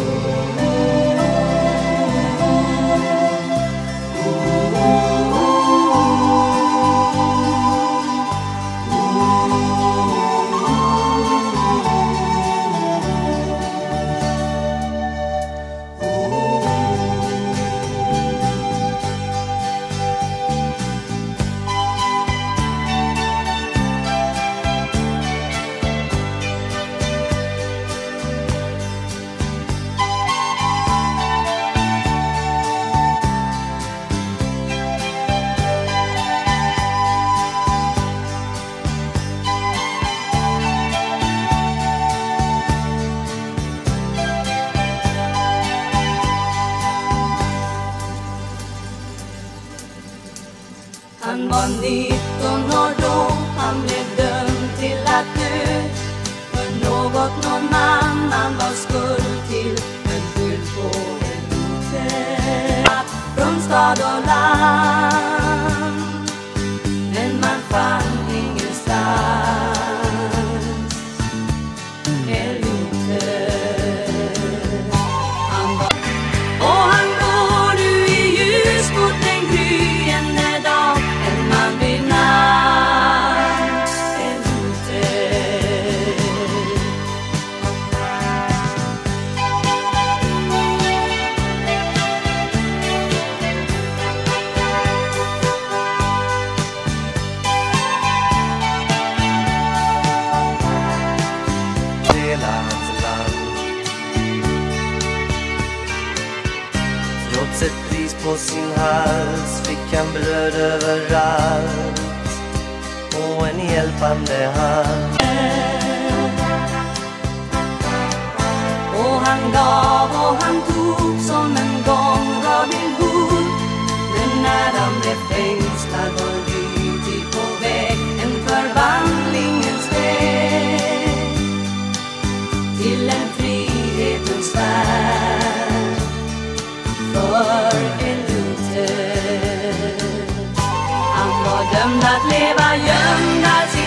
Lord. Han var 19 år då han blev dömd till att dö. För något någon annan var skuld till Men skyld på en otäck Från stad och land hela land. Trots ett pris på sin hals fick han bröd överallt och en hjälpande hand. Och han gav och han tog som en Dömd att leva gömda